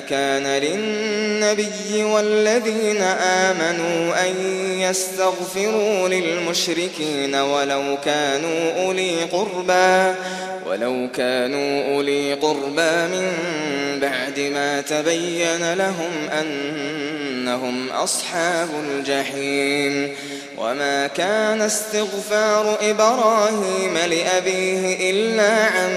كان للنبي والذين آمنوا أن يستغفروا للمشركين ولو كانوا أولي قربا ولو كانوا أولي قربا من بعد ما تبين لهم أنهم أصحاب الجحيم. وما كان استغفار إبراهيم لأبيه إلا عن